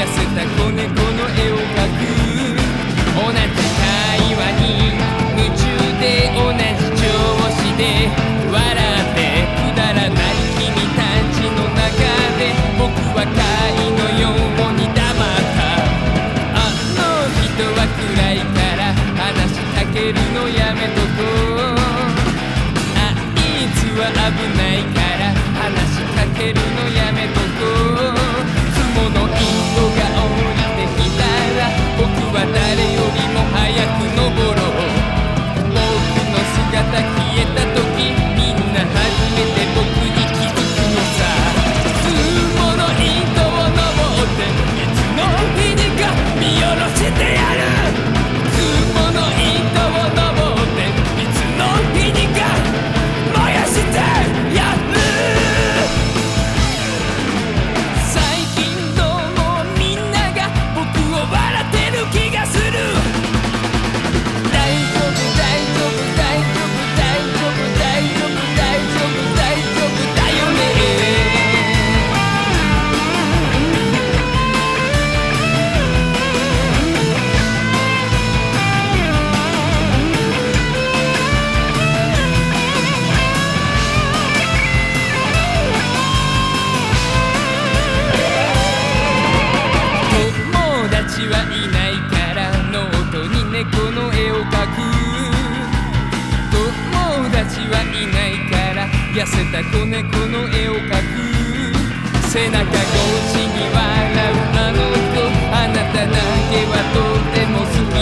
痩せた子猫の絵を描く同じ会話に夢中で同じ調子で笑ってくだらない君たちの中で僕は貝のように黙ったあの人は暗いから話しかけるのやめとこうあいつは危ないから話しかけるのやめとこう forget all oh. はいないからノートに猫の絵を描く。友達はいないから痩せた子猫の絵を描く。背中越しに笑うあの子あなただけはとても好き。